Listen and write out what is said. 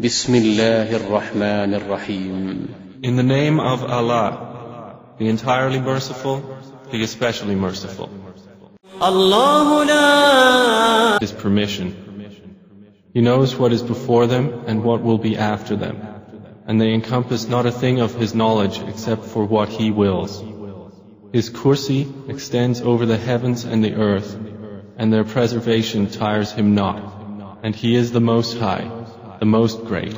بسم الله الرحمن الرحيم In the name of Allah, the entirely merciful, the especially merciful. الله لا His permission. He knows what is before them and what will be after them. And they encompass not a thing of His knowledge except for what He wills. His kursi extends over the heavens and the earth, and their preservation tires Him not. And He is the Most High, the most great.